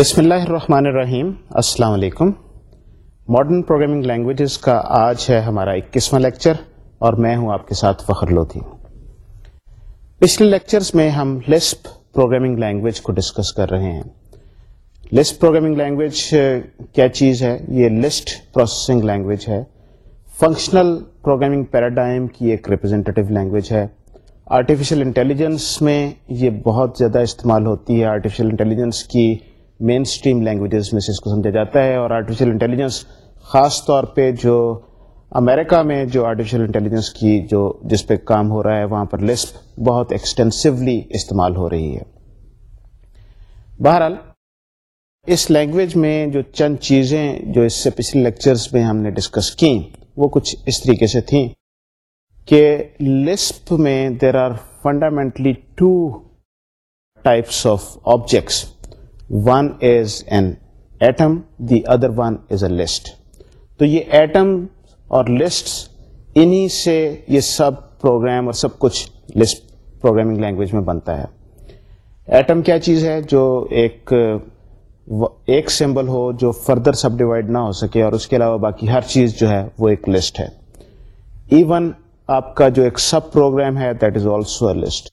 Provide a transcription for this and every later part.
بسم اللہ الرحمن الرحیم السلام علیکم ماڈرن پروگرامنگ لینگویجز کا آج ہے ہمارا اکیسواں لیکچر اور میں ہوں آپ کے ساتھ فخر لودھی پچھلے لیکچرز میں ہم لسپ پروگرامنگ لینگویج کو ڈسکس کر رہے ہیں لسپ پروگرامنگ لینگویج کیا چیز ہے یہ لسٹ پروسیسنگ لینگویج ہے فنکشنل پروگرامنگ پیراڈائم کی ایک ریپرزینٹیو لینگویج ہے آرٹیفیشل انٹیلیجنس میں یہ بہت زیادہ استعمال ہوتی ہے آرٹیفیشیل انٹیلیجنس کی مین اسٹریم لینگویجز میں سے اس کو سمجھا جاتا ہے اور آرٹیفیشیل انٹیلیجنس خاص طور پہ جو امریکہ میں جو آرٹیفیشیل انٹیلیجنس کی جو جس پہ کام ہو رہا ہے وہاں پر لسپ بہت ایکسٹینسولی استعمال ہو رہی ہے بہرحال اس لینگویج میں جو چند چیزیں جو اس سے پچھلے لیکچرز میں ہم نے ڈسکس کیں وہ کچھ اس طریقے سے تھیں کہ لسپ میں there are fundamentally two types of objects one is an atom the other one is a list تو یہ ایٹم اور لسٹ انہی سے یہ سب پروگرام اور سب کچھ لسٹ پروگرامنگ لینگویج میں بنتا ہے ایٹم کیا چیز ہے جو ایک ایک سمبل ہو جو فردر سب ڈیوائڈ نہ ہو سکے اور اس کے علاوہ باقی ہر چیز جو ہے وہ ایک لسٹ ہے ایون آپ کا جو ایک سب پروگرام ہے that is also a list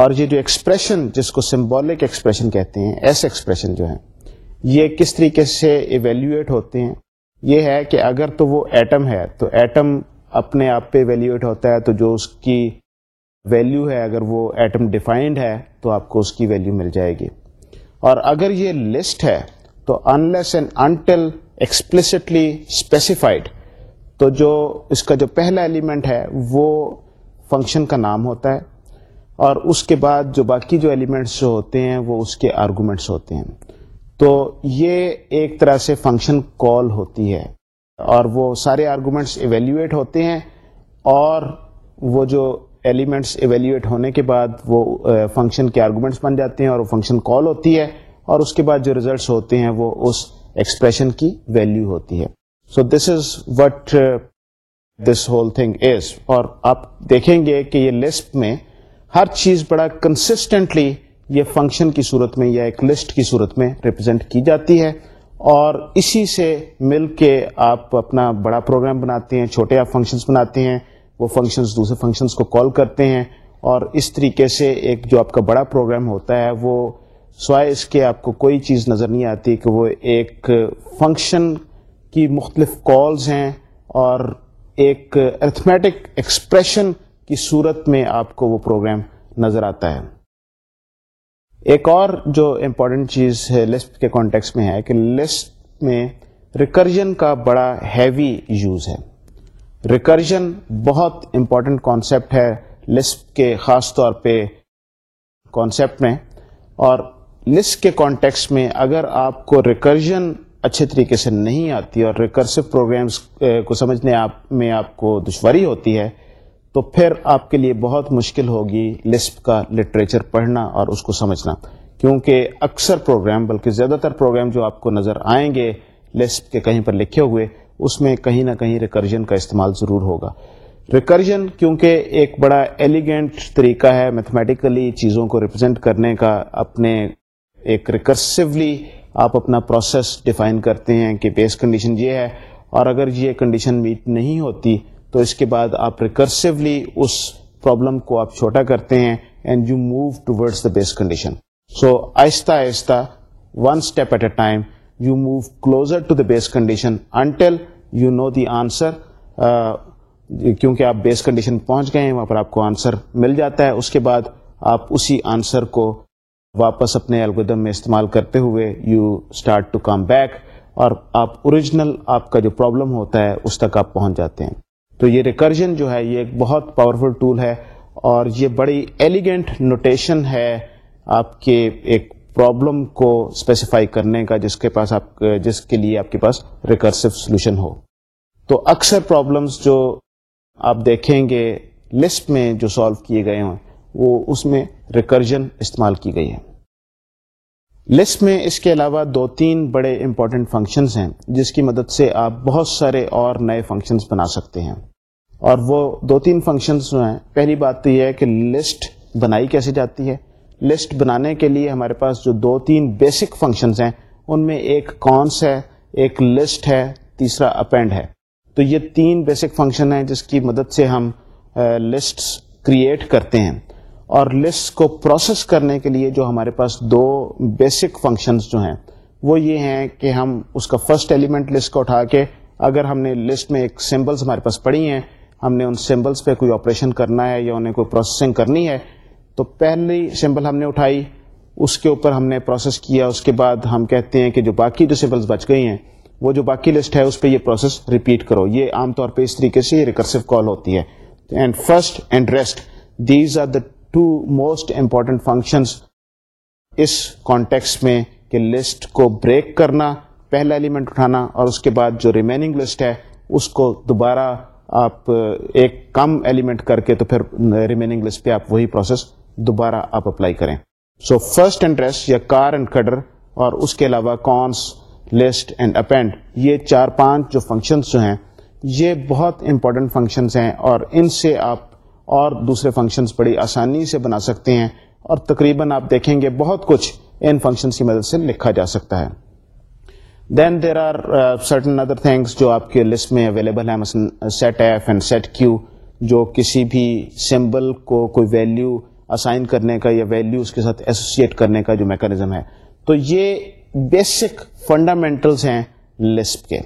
اور یہ جو ایکسپریشن جس کو سمبولک ایکسپریشن کہتے ہیں ایس ایکسپریشن جو ہے یہ کس طریقے سے ایویلیویٹ ہوتے ہیں یہ ہے کہ اگر تو وہ ایٹم ہے تو ایٹم اپنے آپ پہ ایویلیویٹ ہوتا ہے تو جو اس کی ویلیو ہے اگر وہ ایٹم ڈیفائنڈ ہے تو آپ کو اس کی ویلیو مل جائے گی اور اگر یہ لسٹ ہے تو unless and until explicitly specified تو جو اس کا جو پہلا ایلیمنٹ ہے وہ فنکشن کا نام ہوتا ہے اور اس کے بعد جو باقی جو ایلیمنٹس جو ہوتے ہیں وہ اس کے آرگومنٹس ہوتے ہیں تو یہ ایک طرح سے فنکشن کال ہوتی ہے اور وہ سارے آرگومنٹس ایویلیویٹ ہوتے ہیں اور وہ جو ایلیمنٹس ایویلیویٹ ہونے کے بعد وہ فنکشن کے آرگومنٹس بن جاتے ہیں اور وہ فنکشن کال ہوتی ہے اور اس کے بعد جو ریزلٹس ہوتے ہیں وہ اس ایکسپریشن کی ویلیو ہوتی ہے so this is what this whole thing is اور آپ دیکھیں گے کہ یہ لسٹ میں ہر چیز بڑا کنسسٹنٹلی یہ فنکشن کی صورت میں یا ایک لسٹ کی صورت میں ریپرزینٹ کی جاتی ہے اور اسی سے مل کے آپ اپنا بڑا پروگرام بناتے ہیں چھوٹے آپ فنکشنس بناتے ہیں وہ فنکشنس دوسرے فنکشنس کو کال کرتے ہیں اور اس طریقے سے ایک جو آپ کا بڑا پروگرام ہوتا ہے وہ سوائے اس کے آپ کو کوئی چیز نظر نہیں آتی کہ وہ ایک فنکشن کی مختلف کالز ہیں اور ایک ارتھمیٹک ایکسپریشن کی صورت میں آپ کو وہ پروگرام نظر آتا ہے ایک اور جو امپورٹنٹ چیز ہے لسپ کے کانٹیکس میں ہے کہ لسپ میں ریکرجن کا بڑا ہیوی یوز ہے ریکرجن بہت امپورٹنٹ کانسیپٹ ہے لسپ کے خاص طور پہ کانسیپٹ میں اور لسپ کے کانٹیکس میں اگر آپ کو ریکرجن اچھے طریقے سے نہیں آتی اور ریکرسو پروگرامز کو سمجھنے آپ میں آپ کو دشواری ہوتی ہے تو پھر آپ کے لیے بہت مشکل ہوگی لسپ کا لٹریچر پڑھنا اور اس کو سمجھنا کیونکہ اکثر پروگرام بلکہ زیادہ تر پروگرام جو آپ کو نظر آئیں گے لسپ کے کہیں پر لکھے ہوئے اس میں کہیں نہ کہیں ریکرجن کا استعمال ضرور ہوگا ریکرجن کیونکہ ایک بڑا ایلیگینٹ طریقہ ہے میتھمیٹیکلی چیزوں کو ریپرزینٹ کرنے کا اپنے ایک ریکرسولی آپ اپنا پروسیس ڈیفائن کرتے ہیں کہ بیس کنڈیشن یہ ہے اور اگر یہ کنڈیشن میٹ نہیں ہوتی تو اس کے بعد آپ ریکرسولی اس پرابلم کو آپ چھوٹا کرتے ہیں and you move toward the base condition so آہستہ آہستہ one step at a time you move closer to the base condition until you know the answer کیونکہ آپ بیس کنڈیشن پہنچ گئے ہیں وہاں پر آپ کو آنسر مل جاتا ہے اس کے بعد آپ اسی آنسر کو واپس اپنے الگودم میں استعمال کرتے ہوئے you start to come back اور آپ اوریجنل آپ کا جو پرابلم ہوتا ہے اس تک آپ پہنچ جاتے ہیں تو یہ ریکرجن جو ہے یہ ایک بہت پاورفل ٹول ہے اور یہ بڑی ایلیگنٹ نوٹیشن ہے آپ کے ایک پرابلم کو اسپیسیفائی کرنے کا جس کے پاس آپ جس کے لیے آپ کے پاس ریکرسو سولوشن ہو تو اکثر پرابلمس جو آپ دیکھیں گے لسٹ میں جو سالو کیے گئے ہوں وہ اس میں ریکرجن استعمال کی گئی ہے لسٹ میں اس کے علاوہ دو تین بڑے امپورٹنٹ فنکشنز ہیں جس کی مدد سے آپ بہت سارے اور نئے فنکشنز بنا سکتے ہیں اور وہ دو تین فنکشنس جو ہیں پہلی بات تو یہ ہے کہ لسٹ بنائی کیسے جاتی ہے لسٹ بنانے کے لیے ہمارے پاس جو دو تین بیسک فنکشنز ہیں ان میں ایک کونس ہے ایک لسٹ ہے تیسرا اپینڈ ہے تو یہ تین بیسک فنکشن ہیں جس کی مدد سے ہم لسٹ کریٹ کرتے ہیں اور لسٹ کو پروسیس کرنے کے لیے جو ہمارے پاس دو بیسک فنکشنس جو ہیں وہ یہ ہیں کہ ہم اس کا فرسٹ ایلیمنٹ لسٹ کو اٹھا کے اگر ہم نے لسٹ میں ایک سمبلس ہمارے پاس پڑھی ہیں ہم نے ان سمبلس پہ کوئی آپریشن کرنا ہے یا انہیں کوئی پروسیسنگ کرنی ہے تو پہلی سمبل ہم نے اٹھائی اس کے اوپر ہم نے پروسیس کیا اس کے بعد ہم کہتے ہیں کہ جو باقی جو سمبلس بچ گئی ہیں وہ جو باقی لسٹ ہے اس پہ یہ پروسیس ریپیٹ کرو یہ عام طور پہ اس طریقے سے یہ ریکرسو کال ہوتی ہے and first and rest these are the two most important functions us context میں کہ لسٹ کو بریک کرنا پہلا ایلیمنٹ اٹھانا اور اس کے بعد جو ریمیننگ لسٹ ہے اس کو دوبارہ آپ uh, ایک کم ایلیمنٹ کر کے تو پھر ریمیننگ uh, لسٹ پہ آپ وہی پروسیس دوبارہ آپ اپلائی کریں سو فرسٹ انٹریس یا کار اینڈ کٹر اور اس کے علاوہ کانس لسٹ اینڈ اپینڈ یہ چار پانچ جو فنکشنس جو ہیں یہ بہت امپورٹنٹ فنکشنس ہیں اور ان سے آپ اور دوسرے فنکشنس بڑی آسانی سے بنا سکتے ہیں اور تقریباً آپ دیکھیں گے بہت کچھ ان فنکشنس کی مدد سے لکھا جا سکتا ہے then there are certain other things جو آپ کے لسٹ میں اویلیبل ہیں set set F and Q جو کسی بھی سمبل کو کوئی ویلیو اسائن کرنے کا یا ویلیو اس کے ساتھ ایسوسیٹ کرنے کا جو میکانزم ہے تو یہ بیسک فنڈامنٹلس ہیں لسپ کے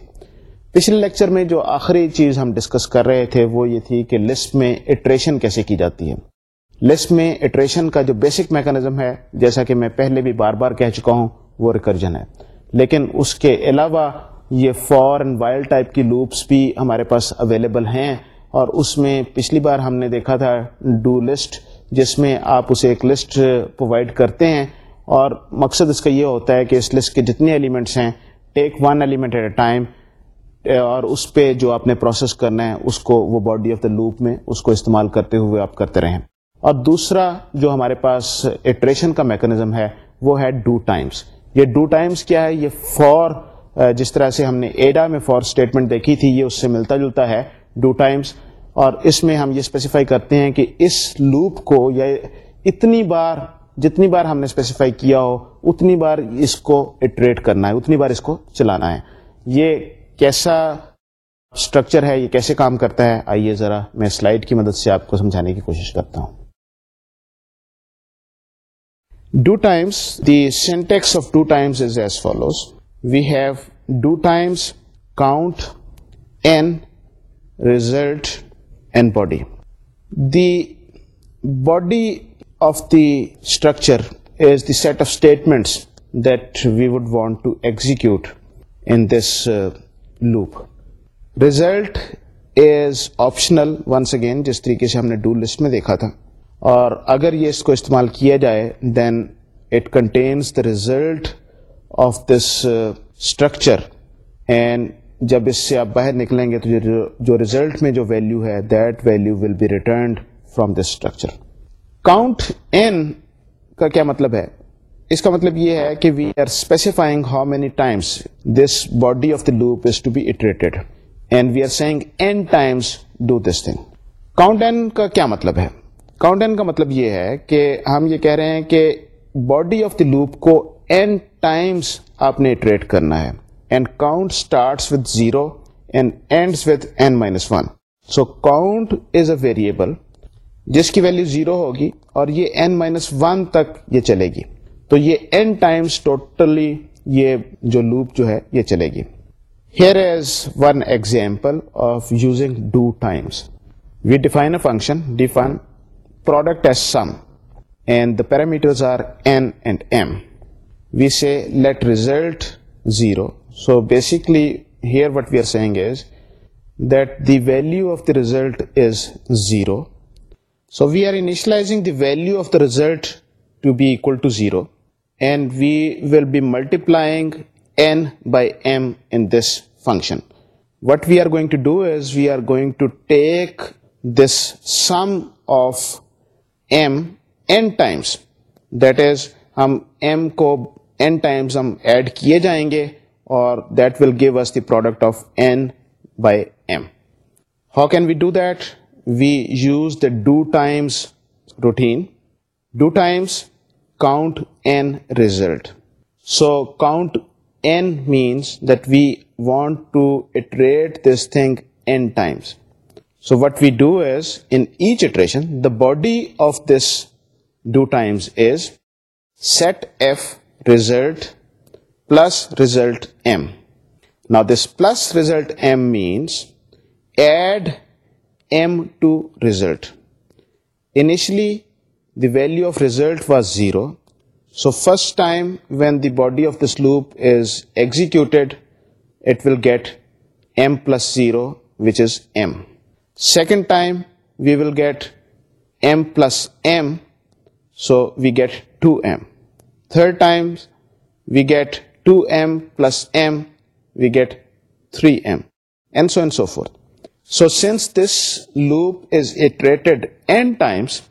پچھلے لیکچر میں جو آخری چیز ہم ڈسکس کر رہے تھے وہ یہ تھی کہ لسپ میں اٹریشن کیسے کی جاتی ہے لسپ میں اٹریشن کا جو بیسک میکانزم ہے جیسا کہ میں پہلے بھی بار بار کہہ چکا ہوں وہ ریکرجن ہے لیکن اس کے علاوہ یہ فور اینڈ وائلڈ ٹائپ کی لوپس بھی ہمارے پاس اویلیبل ہیں اور اس میں پچھلی بار ہم نے دیکھا تھا ڈو لسٹ جس میں آپ اسے ایک لسٹ پرووائڈ کرتے ہیں اور مقصد اس کا یہ ہوتا ہے کہ اس لسٹ کے جتنے ایلیمنٹس ہیں take one element at a time اور اس پہ جو آپ نے پروسیس کرنا ہے اس کو وہ باڈی آف دا لوپ میں اس کو استعمال کرتے ہوئے آپ کرتے رہیں اور دوسرا جو ہمارے پاس ایٹریشن کا میکانزم ہے وہ ہے ڈو ٹائمس یہ ڈو ٹائمس کیا ہے یہ فور جس طرح سے ہم نے ایڈا میں فور اسٹیٹمنٹ دیکھی تھی یہ اس سے ملتا جلتا ہے ڈو ٹائمس اور اس میں ہم یہ اسپیسیفائی کرتے ہیں کہ اس لوپ کو یا اتنی بار جتنی بار ہم نے اسپیسیفائی کیا ہو اتنی بار اس کو اٹریٹ کرنا ہے اتنی بار اس کو چلانا ہے یہ کیسا اسٹرکچر ہے یہ کیسے کام کرتا ہے آئیے ذرا میں سلائڈ کی مدد سے آپ کو سمجھانے کی کوشش کرتا ہوں the syntax of do times is as follows we have do times count N result and body the body of the structure is the set of statements that we would want to exec result is optional once again جس طریقے سے ہم نے do list میں دیکھا تھا اور اگر یہ اس کو استعمال کیا جائے then it contains the result of this structure and جب اس سے آپ باہر نکلیں گے تو جو ریزلٹ میں جو ویلو ہے that value will be returned from this structure count n کا کیا مطلب ہے اس کا مطلب یہ ہے کہ we are specifying how many times this body of the loop is to be iterated and we are N times do this thing count N کا کیا مطلب ہے کاؤنٹ کا مطلب یہ ہے کہ ہم یہ کہہ رہے ہیں کہ باڈی آف دی لوپ کو این ٹائمس آپ نے ٹریڈ کرنا ہے and count starts with zero and ends with N minus one so count is a variable جس کی ویلیو زیرو ہوگی اور یہ این مائنس ون تک یہ چلے گی تو یہ این ٹائمس ٹوٹلی یہ جو لوپ جو ہے یہ چلے گی here is one example of using do times we define a function define product as sum, and the parameters are n and m. We say let result 0. So basically here what we are saying is that the value of the result is 0. So we are initializing the value of the result to be equal to 0, and we will be multiplying n by m in this function. What we are going to do is we are going to take this sum of m n times that is ہم M کو N Times ہم add کیے جائیں گے اور that will give us the product of N by M how can we do that we use the do times routine do times count N result so count N means that we want to iterate this thing N times So what we do is, in each iteration, the body of this do times is set f result plus result m. Now this plus result m means add m to result. Initially the value of result was 0. So first time when the body of this loop is executed, it will get m plus 0, which is m. Second time we will get m plus m, so we get 2m. Third time we get 2m plus m, we get 3m, and so on and so forth. So since this loop is iterated n times,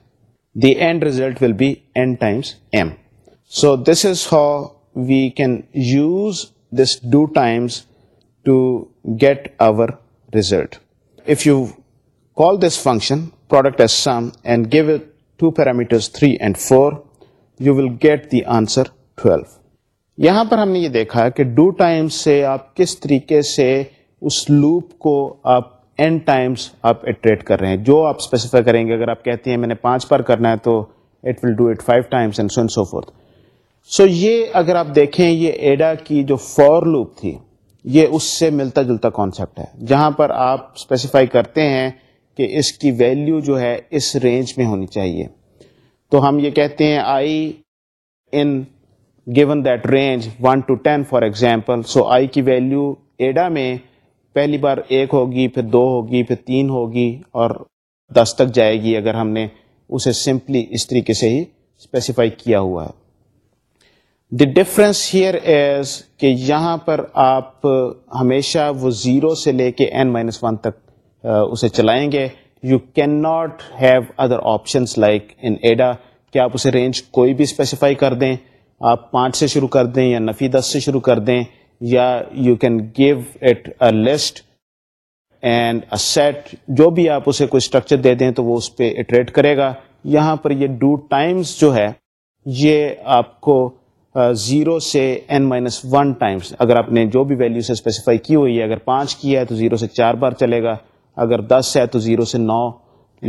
the end result will be n times m. So this is how we can use this do times to get our result. If you call this function product as sum and give two parameter three and four you will get the answer twelve یہاں پر ہم نے یہ دیکھا کہ do time سے آپ کس طریقے سے اس لوپ کو آپ اینڈ ٹائمس آپ اٹریٹ کر رہے ہیں جو آپ اسپیسیفائی کریں گے اگر آپ کہتے ہیں میں نے پانچ بار کرنا ہے تو it will do it five times and and so so forth so یہ اگر آپ دیکھیں یہ ایڈا کی جو فور لوپ تھی یہ اس سے ملتا جلتا کانسیپٹ ہے جہاں پر آپ اسپیسیفائی کرتے ہیں کہ اس کی ویلیو جو ہے اس رینج میں ہونی چاہیے تو ہم یہ کہتے ہیں i in given that range one to ten for example so i کی ویلیو ایڈا میں پہلی بار ایک ہوگی پھر دو ہوگی پھر تین ہوگی اور دس تک جائے گی اگر ہم نے اسے سمپلی اس طریقے سے ہی اسپیسیفائی کیا ہوا ہے دی ڈفرینس ہیئر ایز کہ یہاں پر آپ ہمیشہ وہ زیرو سے لے کے این مائنس ون تک اسے چلائیں گے you can not have other options like in Ada کہ آپ اسے رینج کوئی بھی اسپیسیفائی کر دیں آپ پانچ سے شروع کر دیں یا نفی دس سے شروع کر دیں یا you can give it a list and a set جو بھی آپ اسے کوئی اسٹرکچر دے دیں تو وہ اس پہ اٹریٹ کرے گا یہاں پر یہ ڈو ٹائمس جو ہے یہ آپ کو زیرو سے این مائنس ون ٹائمس اگر آپ نے جو بھی ویلیو سے اسپیسیفائی کی ہوئی ہے اگر پانچ کی ہے تو زیرو سے چار بار چلے گا اگر دس ہے تو زیرو سے نو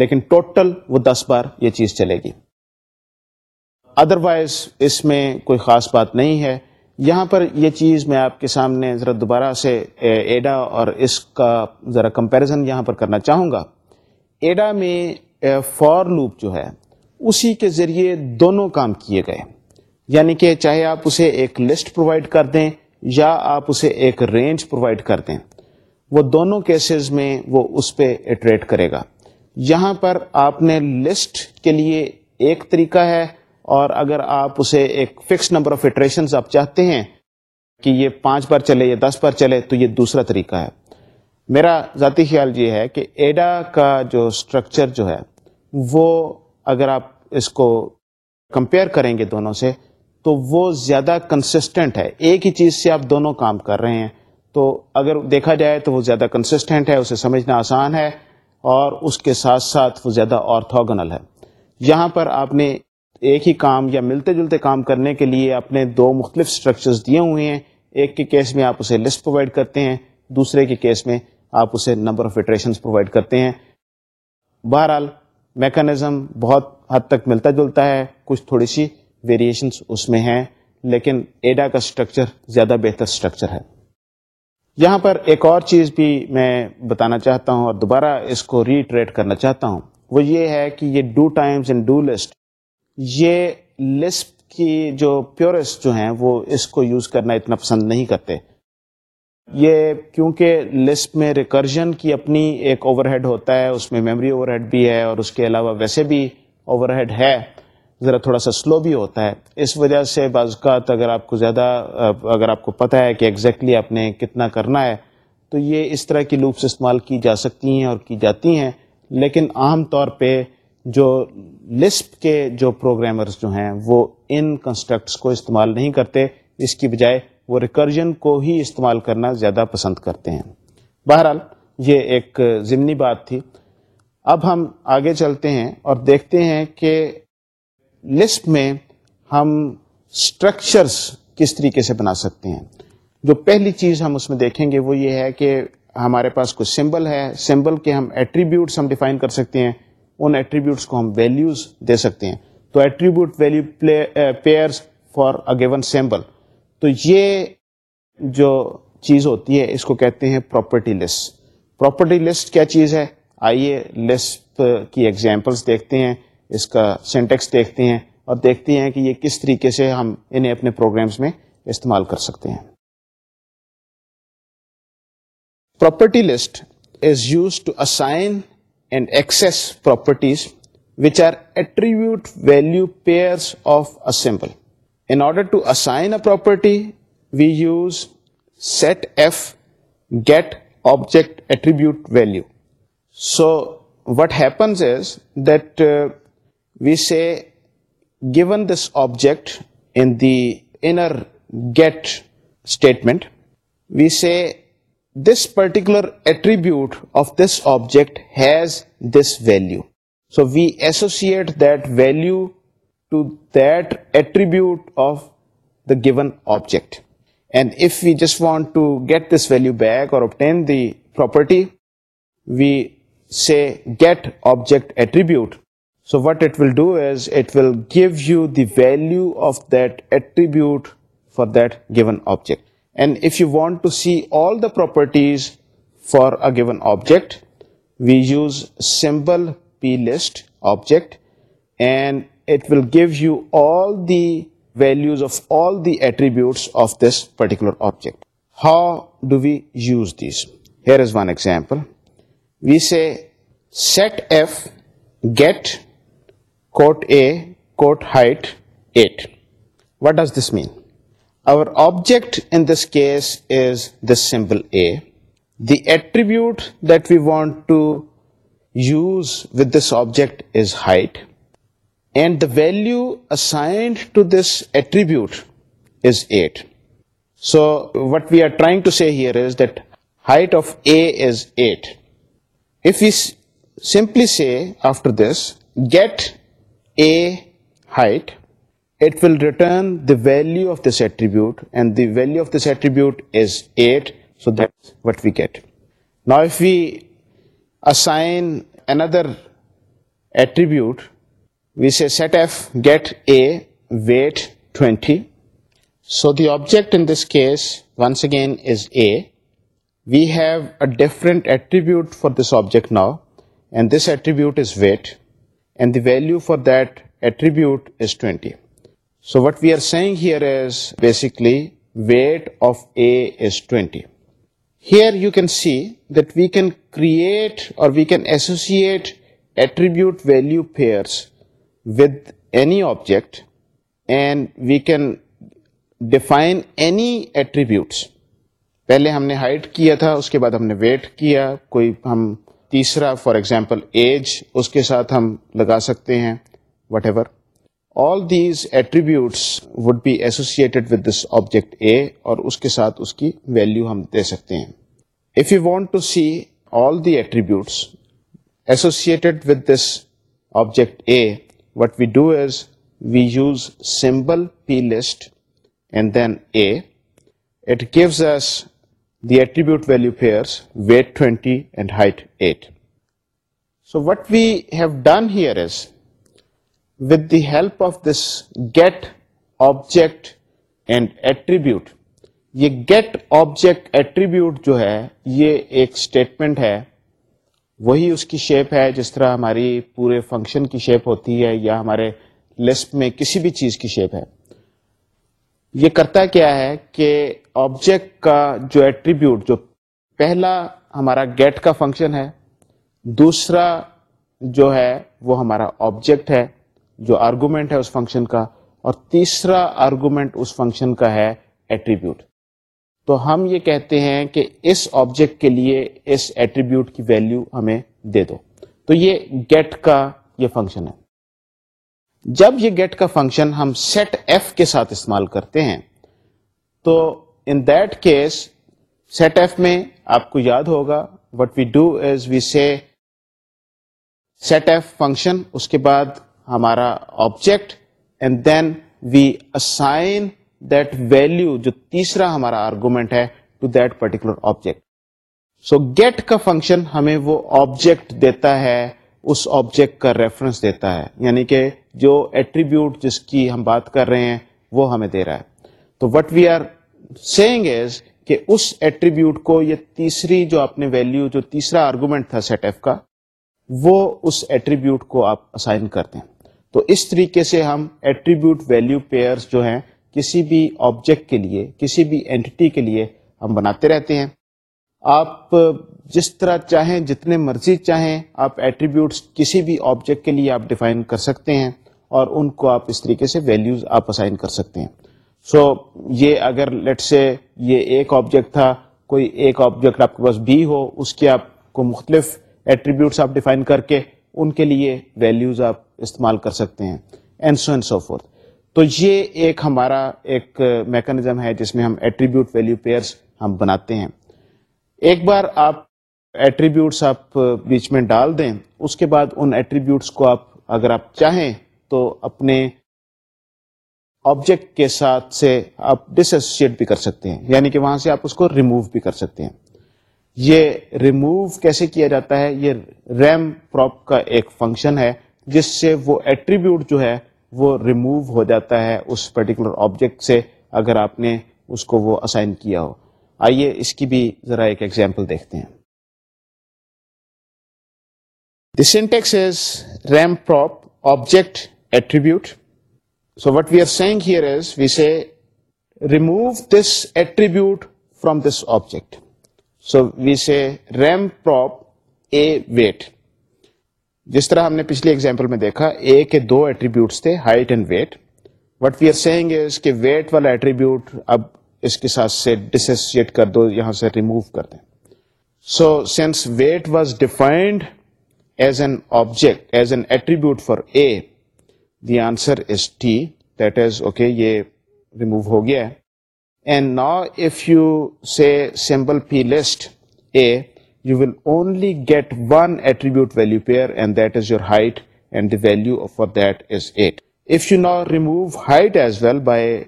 لیکن ٹوٹل وہ دس بار یہ چیز چلے گی ادروائز اس میں کوئی خاص بات نہیں ہے یہاں پر یہ چیز میں آپ کے سامنے ذرا دوبارہ سے ایڈا اور اس کا ذرا کمپیریزن یہاں پر کرنا چاہوں گا ایڈا میں فور لوپ جو ہے اسی کے ذریعے دونوں کام کیے گئے یعنی کہ چاہے آپ اسے ایک لسٹ پرووائڈ کر دیں یا آپ اسے ایک رینج پرووائڈ کر دیں وہ دونوں کیسز میں وہ اس پہ اٹریٹ کرے گا یہاں پر آپ نے لسٹ کے لیے ایک طریقہ ہے اور اگر آپ اسے ایک فکس نمبر آف اٹریشنز آپ چاہتے ہیں کہ یہ پانچ پر چلے یا دس پر چلے تو یہ دوسرا طریقہ ہے میرا ذاتی خیال یہ ہے کہ ایڈا کا جو اسٹرکچر جو ہے وہ اگر آپ اس کو کمپیئر کریں گے دونوں سے تو وہ زیادہ کنسسٹنٹ ہے ایک ہی چیز سے آپ دونوں کام کر رہے ہیں تو اگر دیکھا جائے تو وہ زیادہ کنسسٹینٹ ہے اسے سمجھنا آسان ہے اور اس کے ساتھ ساتھ وہ زیادہ آرتھوگنل ہے یہاں پر آپ نے ایک ہی کام یا ملتے جلتے کام کرنے کے لیے اپنے دو مختلف سٹرکچرز دیے ہوئے ہیں ایک کے کیس میں آپ اسے لسٹ پرووائڈ کرتے ہیں دوسرے کے کیس میں آپ اسے نمبر آف ایٹریشنس پرووائڈ کرتے ہیں بہرحال میکانزم بہت حد تک ملتا جلتا ہے کچھ تھوڑی سی ویریشنس اس میں ہیں لیکن ایڈا کا اسٹرکچر زیادہ بہتر اسٹرکچر ہے یہاں پر ایک اور چیز بھی میں بتانا چاہتا ہوں اور دوبارہ اس کو ریٹریٹ کرنا چاہتا ہوں وہ یہ ہے کہ یہ ڈو ٹائمز ڈو لسٹ یہ لسپ کی جو پیورسٹ جو ہیں وہ اس کو یوز کرنا اتنا پسند نہیں کرتے یہ کیونکہ لسپ میں ریکرجن کی اپنی ایک اوور ہیڈ ہوتا ہے اس میں میموری اوور ہیڈ بھی ہے اور اس کے علاوہ ویسے بھی اوور ہیڈ ہے ذرا تھوڑا سا سلو بھی ہوتا ہے اس وجہ سے بعض اوقات اگر آپ کو زیادہ اگر آپ کو پتہ ہے کہ ایگزیکٹلی exactly آپ نے کتنا کرنا ہے تو یہ اس طرح کی لوپس استعمال کی جا سکتی ہیں اور کی جاتی ہیں لیکن عام طور پہ جو لسپ کے جو پروگرامرز جو ہیں وہ ان کنسٹرکٹس کو استعمال نہیں کرتے اس کی بجائے وہ ریکرجن کو ہی استعمال کرنا زیادہ پسند کرتے ہیں بہرحال یہ ایک ضمنی بات تھی اب ہم آگے چلتے ہیں اور دیکھتے ہیں کہ میں ہم اسٹرکچرس کس طریقے سے بنا سکتے ہیں جو پہلی چیز ہم اس میں دیکھیں گے وہ یہ ہے کہ ہمارے پاس کچھ سمبل ہے سمبل کے ہم ایٹریبیوٹس ہم ڈیفائن کر سکتے ہیں ان ایٹریبیوٹس کو ہم ویلیوز دے سکتے ہیں تو attribute value pairs for a given symbol تو یہ جو چیز ہوتی ہے اس کو کہتے ہیں پراپرٹی لسٹ پراپرٹی لسٹ کیا چیز ہے آئیے لسٹ کی ایگزامپلس دیکھتے ہیں اس کا سینٹیکس دیکھتے ہیں اور دیکھتے ہیں کہ یہ کس طریقے سے ہم انہیں اپنے پروگرامز میں استعمال کر سکتے ہیں property list is use to assign and access properties which are attribute value pair of ample in order to assign a property we use setf get object attribute value so what happens is that we say, given this object in the inner get statement, we say this particular attribute of this object has this value. So we associate that value to that attribute of the given object. And if we just want to get this value back or obtain the property, we say get object attribute. So what it will do is it will give you the value of that attribute for that given object. And if you want to see all the properties for a given object, we use symbol plist object, and it will give you all the values of all the attributes of this particular object. How do we use these? Here is one example. We say set f get coat A, coat height 8. What does this mean? Our object in this case is this symbol A. The attribute that we want to use with this object is height, and the value assigned to this attribute is 8. So what we are trying to say here is that height of A is 8. If we simply say after this, get a height, it will return the value of this attribute, and the value of this attribute is 8, so that's what we get. Now if we assign another attribute, we say setf get a weight 20. So the object in this case once again is a. We have a different attribute for this object now, and this attribute is weight. And the value for that attribute is twenty so what we are seeing here is basically weight of A is twenty here you can see that we can create اور we can associate attribute value pairs with any object and we can define any attributes پہلے ہم نے height کیا تھا اس کے بعد ہم نے ویٹ کیا کوئی ہم تیسرا فار ایگزامپل ایج اس کے ساتھ ہم لگا سکتے ہیں whatever all these attributes would be associated with this object A اور اس کے ساتھ اس کی ویلو ہم دے سکتے ہیں if you want to see all the attributes associated with this object A what we do is we use symbol plist and then A it gives attribute value 8. Weight what and height eight so what with done here of this get object and attribute یہ get object attribute جو ہے یہ ایک statement ہے وہی اس کی shape ہے جس طرح ہماری پورے فنکشن کی شیپ ہوتی ہے یا ہمارے لسٹ میں کسی بھی چیز کی شیپ ہے یہ کرتا کیا ہے کہ آبجیکٹ کا جو ایٹریبیوٹ جو پہلا ہمارا گیٹ کا فنکشن ہے دوسرا جو ہے وہ ہمارا آبجیکٹ ہے جو آرگومنٹ ہے اس فنکشن کا اور تیسرا آرگومنٹ اس فنکشن کا ہے ایٹریبیوٹ تو ہم یہ کہتے ہیں کہ اس آبجیکٹ کے لیے اس ایٹریبیوٹ کی ویلیو ہمیں دے دو تو یہ گیٹ کا یہ فنکشن ہے جب یہ گیٹ کا فنکشن ہم سیٹ ایف کے ساتھ استعمال کرتے ہیں تو in that case set F میں آپ کو یاد ہوگا what we do is we see setf function اس کے بعد ہمارا object and then we assign that value جو تیسرا ہمارا آرگومنٹ ہے to that particular object so get کا فنکشن ہمیں وہ آبجیکٹ دیتا ہے اس آبجیکٹ کا ریفرنس دیتا ہے یعنی کہ جو ایٹریبیوٹ جس کی ہم بات کر رہے ہیں وہ ہمیں دے رہا ہے تو what we are saying is کہ اس ایٹریبیوٹ کو یہ تیسری جو آپ نے ویلیو جو تیسرا آرگومنٹ تھا سیٹ ایف کا وہ اس ایٹریبیوٹ کو آپ اسائن کر دیں تو اس طریقے سے ہم ایٹریبیوٹ ویلیو پیئرس جو ہیں کسی بھی آبجیکٹ کے لیے کسی بھی اینٹی کے لیے ہم بناتے رہتے ہیں آپ جس طرح چاہیں جتنے مرضی چاہیں آپ ایٹریبیوٹس کسی بھی آبجیکٹ کے لیے آپ ڈیفائن کر سکتے ہیں اور ان کو آپ اس طریقے سے ویلیوز آپ اسائن کر سکتے ہیں سو یہ اگر لیٹ سے یہ ایک آبجیکٹ تھا کوئی ایک آبجیکٹ آپ کے پاس بی ہو اس کے آپ کو مختلف ایٹریبیوٹس آپ ڈیفائن کر کے ان کے لیے ویلیوز آپ استعمال کر سکتے ہیں اینڈ اینڈ سو سو تو یہ ایک ہمارا ایک میکانزم ہے جس میں ہم ایٹریبیوٹ ویلیو پیئرس ہم بناتے ہیں ایک بار آپ ایٹریبیوٹس آپ بیچ میں ڈال دیں اس کے بعد ان ایٹریبیوٹس کو آپ اگر آپ چاہیں تو اپنے آبجیکٹ کے ساتھ سے آپ ڈسوسیٹ بھی کر سکتے ہیں یعنی کہ وہاں سے آپ اس کو ریموو بھی کر سکتے ہیں یہ ریموو کیسے کیا جاتا ہے یہ ریم پراپ کا ایک فنکشن ہے جس سے وہ ایٹریبیوٹ جو ہے وہ ریموو ہو جاتا ہے اس پرٹیکولر آبجیکٹ سے اگر آپ نے اس کو وہ اسائن کیا ہو آئیے اس کی بھی ذرا ایک ایگزامپل دیکھتے ہیں syntax remprop object attribute so what we are saying here is we say remove this attribute from this object so we say rem prop A weight جس طرح ہم نے پچھلی ایگزامپل میں دیکھا اے کے دو ایٹریبیوٹس تھے height and weight what we are کہ ویٹ والا ایٹریبیوٹ اب اس کے ساتھ سے ڈسوسیٹ کر دو یہاں سے ریموو کر دیں so since weight was defined as an object as an attribute for A the answer is T that is okay یہ ریمو ہو گیا ہے اینڈ نا if you say symbol plist A you will only get one attribute value pair and that is your height and the value for that is eight if you نا remove height as well by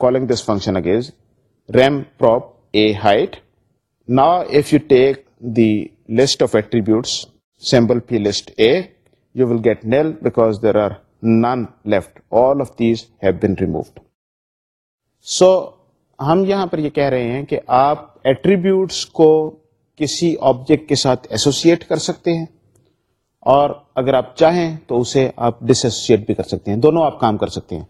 calling this function again remprop A height نا if you take the list of attributes symbol plist A you will get nil because there are none left removed سو ہم یہاں پر یہ کہہ رہے ہیں کہ آپ ایٹریبیوٹس کو کسی آبجیکٹ کے ساتھ ایسوسیٹ کر سکتے ہیں اور اگر آپ چاہیں تو اسے آپ ڈس ایسوسیٹ بھی کر سکتے ہیں دونوں آپ کام کر سکتے ہیں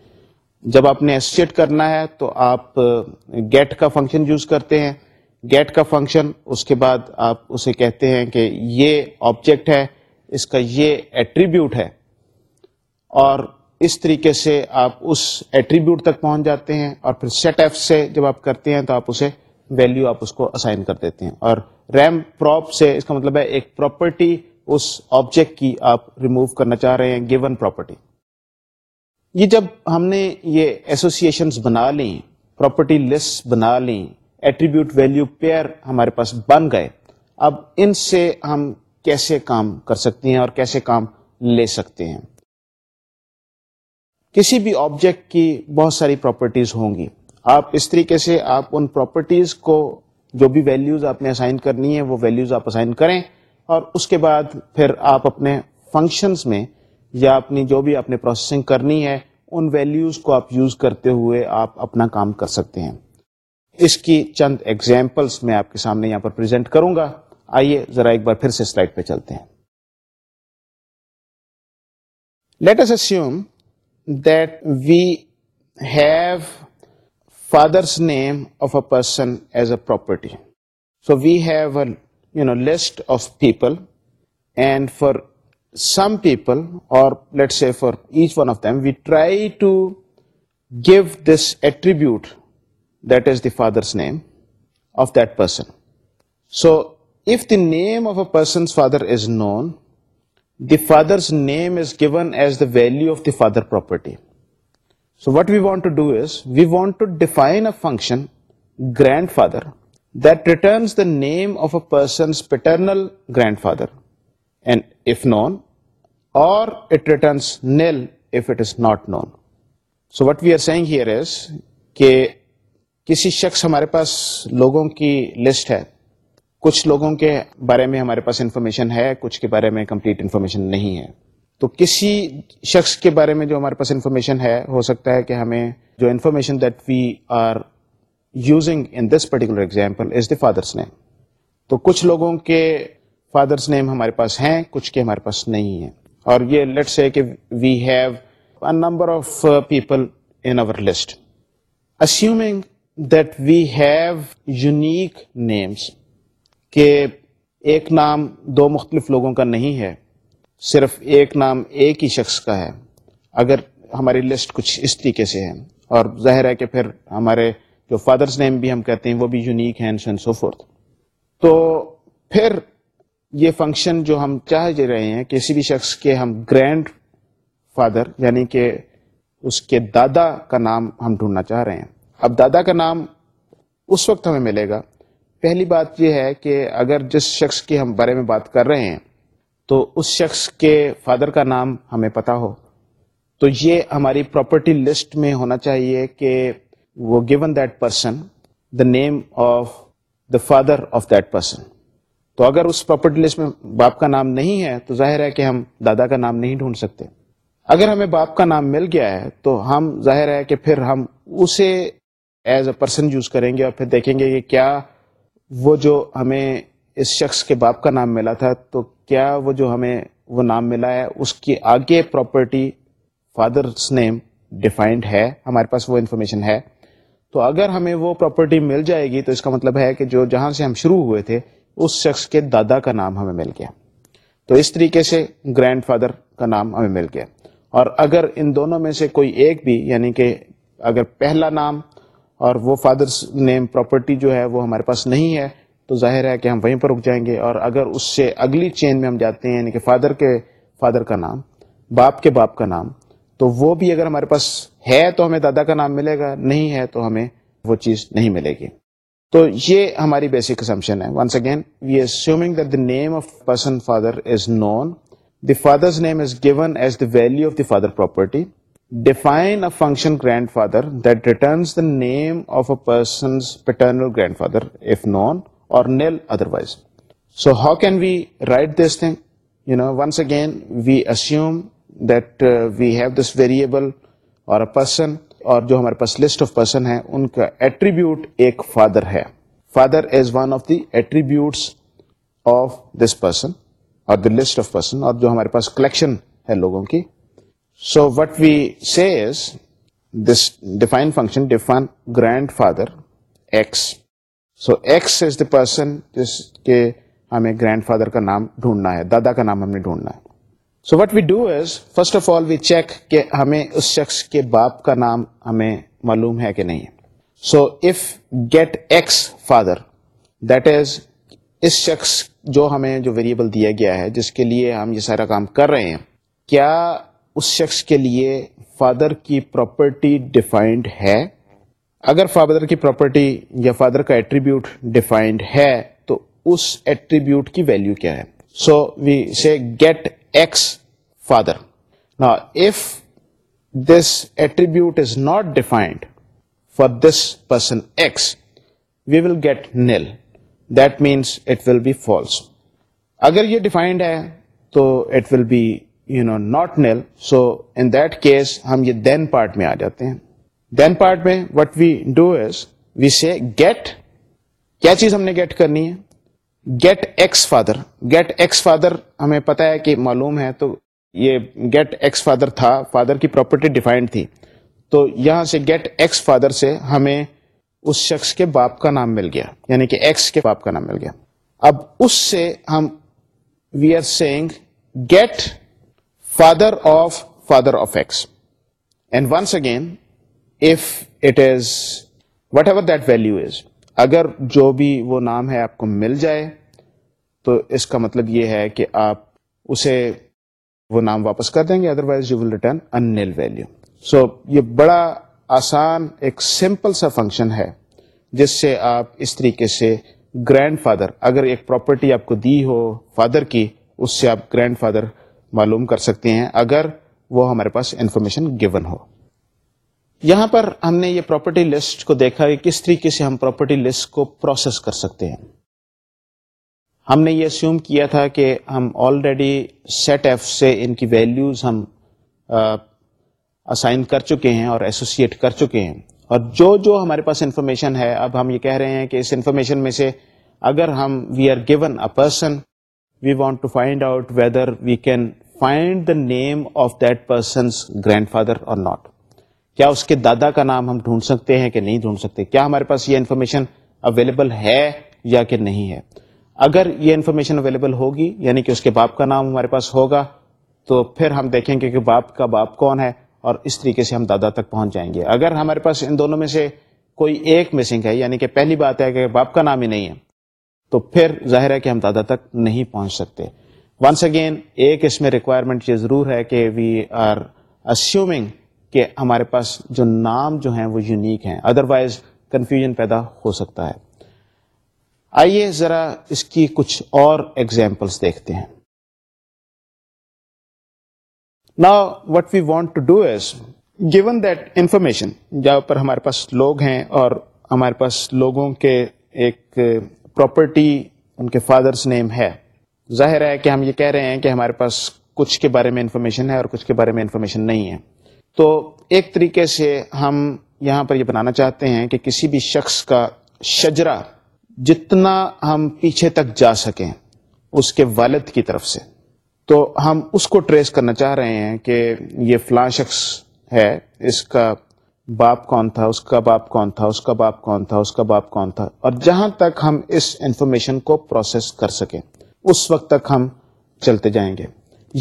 جب آپ نے ایسوسیٹ کرنا ہے تو آپ گیٹ uh, کا فنکشن یوز کرتے ہیں گیٹ کا فنکشن اس کے بعد آپ اسے کہتے ہیں کہ یہ آبجیکٹ ہے اس کا یہ ایٹریبیوٹ ہے اور اس طریقے سے آپ اس ایٹریبیوٹ تک پہنچ جاتے ہیں اور پھر سیٹ ایف سے جب آپ کرتے ہیں تو آپ اسے ویلیو آپ اس کو اسائن کر دیتے ہیں اور ریم پراپ سے اس کا مطلب ہے ایک پراپرٹی اس آبجیکٹ کی آپ ریموو کرنا چاہ رہے ہیں گیون پراپرٹی یہ جب ہم نے یہ ایسوسیشنس بنا لیں پراپرٹی لسٹ بنا لیں ایٹریبیوٹ ویلیو پیئر ہمارے پاس بن گئے اب ان سے ہم کیسے کام کر سکتے ہیں اور کیسے کام لے سکتے ہیں کسی بھی آبجیکٹ کی بہت ساری پراپرٹیز ہوں گی آپ اس طریقے سے آپ ان پراپرٹیز کو جو بھی ویلیوز آپ نے اسائن کرنی ہے وہ ویلیوز آپ اسائن کریں اور اس کے بعد پھر آپ اپنے فنکشنز میں یا اپنی جو بھی آپ نے پروسیسنگ کرنی ہے ان ویلیوز کو آپ یوز کرتے ہوئے آپ اپنا کام کر سکتے ہیں اس کی چند ایگزامپلس میں آپ کے سامنے یہاں پر پریزنٹ کروں گا آئیے ذرا ایک بار پھر سے سلائڈ پہ چلتے ہیں let's um that we have father's name of a person as a property. So we have a list of people, and for some people, or let's say for each one of them, we try to give this attribute that is the father's name of that person. So if the name of a person's father is known, the father name is given as the value of the father property so what we want to do is we want a function grandfather paternal grandfather اور کسی شخص ہمارے پاس لوگوں کی list ہے کچھ لوگوں کے بارے میں ہمارے پاس انفارمیشن ہے کچھ کے بارے میں کمپلیٹ انفارمیشن نہیں ہے تو کسی شخص کے بارے میں جو ہمارے پاس انفارمیشن ہے ہو سکتا ہے کہ ہمیں جو information that we are using in this particular example is the father's name تو کچھ لوگوں کے فادرس نیم ہمارے پاس ہیں کچھ کے ہمارے پاس نہیں ہیں اور یہ لیٹس ہے کہ we have a number of people in our list assuming that we have unique names کہ ایک نام دو مختلف لوگوں کا نہیں ہے صرف ایک نام ایک ہی شخص کا ہے اگر ہماری لسٹ کچھ اس طریقے سے ہے اور ظاہر ہے کہ پھر ہمارے جو فادرز نیم بھی ہم کہتے ہیں وہ بھی یونیک ہیں so فورتھ تو پھر یہ فنکشن جو ہم چاہے رہے ہیں کسی بھی شخص کے ہم گرینڈ فادر یعنی کہ اس کے دادا کا نام ہم ڈھونڈنا چاہ رہے ہیں اب دادا کا نام اس وقت ہمیں ملے گا پہلی بات یہ ہے کہ اگر جس شخص کی ہم بارے میں بات کر رہے ہیں تو اس شخص کے فادر کا نام ہمیں پتا ہو تو یہ ہماری پراپرٹی لسٹ میں ہونا چاہیے کہ وہ given that person the name of the father of that person تو اگر اس پراپرٹی لسٹ میں باپ کا نام نہیں ہے تو ظاہر ہے کہ ہم دادا کا نام نہیں ڈھونڈ سکتے اگر ہمیں باپ کا نام مل گیا ہے تو ہم ظاہر ہے کہ پھر ہم اسے ایز اے پرسن یوز کریں گے اور پھر دیکھیں گے کہ کیا وہ جو ہمیں اس شخص کے باپ کا نام ملا تھا تو کیا وہ جو ہمیں وہ نام ملا ہے اس کی آگے پراپرٹی فادرس نیم ڈیفائنڈ ہے ہمارے پاس وہ انفارمیشن ہے تو اگر ہمیں وہ پراپرٹی مل جائے گی تو اس کا مطلب ہے کہ جو جہاں سے ہم شروع ہوئے تھے اس شخص کے دادا کا نام ہمیں مل گیا تو اس طریقے سے گرینڈ فادر کا نام ہمیں مل گیا اور اگر ان دونوں میں سے کوئی ایک بھی یعنی کہ اگر پہلا نام اور وہ فادرس نیم پراپرٹی جو ہے وہ ہمارے پاس نہیں ہے تو ظاہر ہے کہ ہم وہیں پر رک جائیں گے اور اگر اس سے اگلی چین میں ہم جاتے ہیں یعنی کہ فادر کے فادر کا نام باپ کے باپ کا نام تو وہ بھی اگر ہمارے پاس ہے تو ہمیں دادا کا نام ملے گا نہیں ہے تو ہمیں وہ چیز نہیں ملے گی تو یہ ہماری بیسک اسمپشن ہے once again we are assuming that name of person father is known the father's name is given as the value of the father property define function grandfather so how can we write again when we have this variable اور جو ہمارے پاس list of person ہے ان کا attribute ایک father ہے father is one of the attributes of this person اور لسٹ آف پرسن اور جو ہمارے پاس کلیکشن ہے لوگوں کی so what we says this define function define grand grand father father X X so is the person جس کے ہمیں کا نام ڈھونڈنا ہے دادا کا نام ہم نے ڈھونڈنا ہے so what we do is first of all we check کہ ہمیں اس شخص کے باپ کا نام ہمیں معلوم ہے کہ نہیں so if get x father that is اس شخص جو ہمیں جو ویریبل دیا گیا ہے جس کے لیے ہم یہ سارا کام کر رہے ہیں کیا اس شخص کے لیے فادر کی پراپرٹی ڈیفائنڈ ہے اگر فادر کی پراپرٹی یا فادر کا ایٹریبیوٹ ڈیفائنڈ ہے تو اس ایٹریبیوٹ کی ویلو کیا ہے so we see get X father نا this attribute is not defined for this person X we will get nil that means it will be false اگر یہ ڈیفائنڈ ہے تو it will be you know not nil so in that case ہم یہ then part میں آ جاتے ہیں دین پارٹ میں what we do is we see get کیا چیز ہم نے گیٹ کرنی ہے get X father get X father ہمیں پتا ہے کہ معلوم ہے تو یہ گیٹ ایکس فادر تھا فادر کی پراپرٹی ڈیفائنڈ تھی تو یہاں سے گیٹ ایکس فادر سے ہمیں اس شخص کے باپ کا نام مل گیا یعنی کہ ایکس کے باپ کا نام مل گیا اب اس سے ہم we are get father of father of X and once again if it is whatever that is is اگر جو بھی وہ نام ہے آپ کو مل جائے تو اس کا مطلب یہ ہے کہ آپ اسے وہ نام واپس کر دیں گے otherwise you will return in nil so یہ بڑا آسان ایک سمپل سا فنکشن ہے جس سے آپ اس طریقے سے گرینڈ فادر اگر ایک پراپرٹی آپ کو دی ہو فادر کی اس سے آپ گرینڈ فادر معلوم کر سکتے ہیں اگر وہ ہمارے پاس انفارمیشن گیون ہو یہاں پر ہم نے یہ پراپرٹی لسٹ کو دیکھا کہ کس طریقے سے ہم پراپرٹی لسٹ کو پروسیس کر سکتے ہیں ہم نے یہ سیوم کیا تھا کہ ہم آلریڈی سیٹ ایف سے ان کی ویلیوز ہم اسائن کر چکے ہیں اور ایسوسیٹ کر چکے ہیں اور جو جو ہمارے پاس انفارمیشن ہے اب ہم یہ کہہ رہے ہیں کہ اس انفارمیشن میں سے اگر ہم we are given a person we want to find out whether we can find the name of that person's grandfather or not کیا اس کے دادا کا نام ہم ڈھونڈ سکتے ہیں کہ نہیں ڈھونڈ سکتے کیا ہمارے پاس یہ انفارمیشن اویلیبل ہے یا کہ نہیں ہے اگر یہ انفارمیشن اویلیبل ہوگی یعنی کہ اس کے باپ کا نام ہمارے پاس ہوگا تو پھر ہم دیکھیں گے کہ باپ کا باپ کون ہے اور اس طریقے سے ہم دادا تک پہنچ جائیں گے اگر ہمارے پاس ان دونوں میں سے کوئی ایک مسنگ ہے یعنی کہ پہلی بات ہے کہ باپ کا نام ہی نہیں ہے تو پھر ظاہر ہے کہ ہم دادا تک نہیں پہنچ سکتے ونس اگین ایک اس میں ریکوائرمنٹ یہ ضرور ہے کہ وی آر اسیومنگ کہ ہمارے پاس جو نام جو ہیں وہ یونیک ہیں ادر وائز کنفیوژن پیدا ہو سکتا ہے آئیے ذرا اس کی کچھ اور ایگزامپلس دیکھتے ہیں نا what we want to do is given that information جہاں پر ہمارے پاس لوگ ہیں اور ہمارے پاس لوگوں کے ایک پراپرٹی ان کے فادرس نیم ہے ظاہر ہے کہ ہم یہ کہہ رہے ہیں کہ ہمارے پاس کچھ کے بارے میں انفارمیشن ہے اور کچھ کے بارے میں انفارمیشن نہیں ہے تو ایک طریقے سے ہم یہاں پر یہ بنانا چاہتے ہیں کہ کسی بھی شخص کا شجرا جتنا ہم پیچھے تک جا سکیں اس کے والد کی طرف سے تو ہم اس کو ٹریس کرنا چاہ رہے ہیں کہ یہ فلاں شخص ہے اس کا باپ کون تھا اس کا باپ کون تھا اس کا باپ کون تھا اس کا باپ کون تھا اور جہاں تک ہم اس انفارمیشن کو پروسیس کر سکیں اس وقت تک ہم چلتے جائیں گے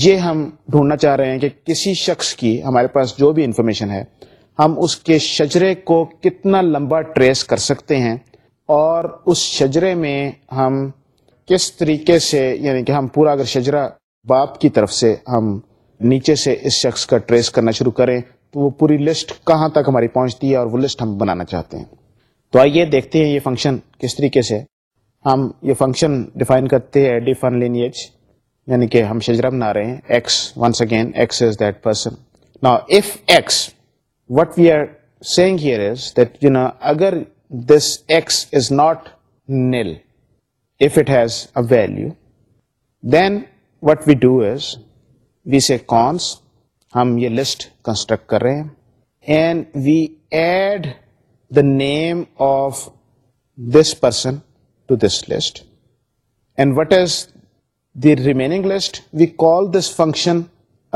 یہ ہم ڈھونڈنا چاہ رہے ہیں کہ کسی شخص کی ہمارے پاس جو بھی انفارمیشن ہے ہم اس کے شجرے کو کتنا لمبا ٹریس کر سکتے ہیں اور اس شجرے میں ہم کس طریقے سے یعنی کہ ہم پورا اگر شجرا باپ کی طرف سے ہم نیچے سے اس شخص کا ٹریس کرنا شروع کریں تو وہ پوری لسٹ کہاں تک ہماری پہنچتی ہے اور وہ لسٹ ہم بنانا چاہتے ہیں تو آئیے دیکھتے ہیں یہ فنکشن کس طریقے سے ہم یہ فنکشن ڈیفائن کرتے ہیں ڈی فن لین یعنی کہ ہم شجرا بنا رہے ہیں X once again X is that person نا if X what we are seeing here is that you know اگر this X is not null if it has a value then what we do is we say cons ہم یہ list construct کر رہے ہیں and we add the name of this person to this list and what is the remaining list we call this function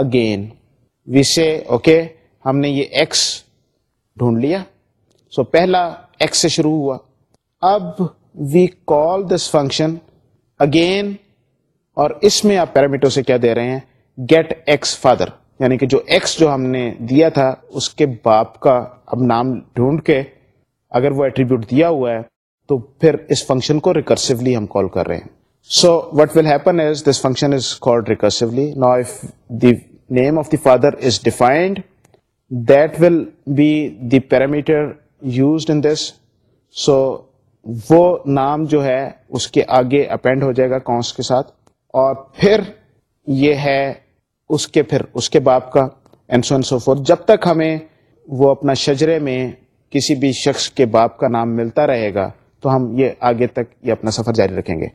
again we say okay ہم نے یہ x ڈھونڈ لیا سو پہلا ایکس سے شروع ہوا اب we call this function again اور اس میں آپ پیرامیٹر سے کیا دے رہے ہیں گیٹ ایکس فادر یعنی کہ جو ایکس جو ہم نے دیا تھا اس کے باپ کا اب نام ڈھونڈ کے اگر وہ ایٹریبیوٹ دیا ہوا ہے تو پھر اس فنکشن کو ریکرسولی ہم کال کر رہے ہیں so what will happen is is this function called recursively نا if the name of the father is defined that will be the parameter used in this so وہ نام جو ہے اس کے آگے اپینڈ ہو جائے گا کونس کے ساتھ اور پھر یہ ہے اس کے پھر اس کے باپ کا اینڈ سو سو فور جب تک ہمیں وہ اپنا شجرے میں کسی بھی شخص کے باپ کا نام ملتا رہے گا تو ہم یہ آگے تک یہ اپنا سفر جاری رکھیں گے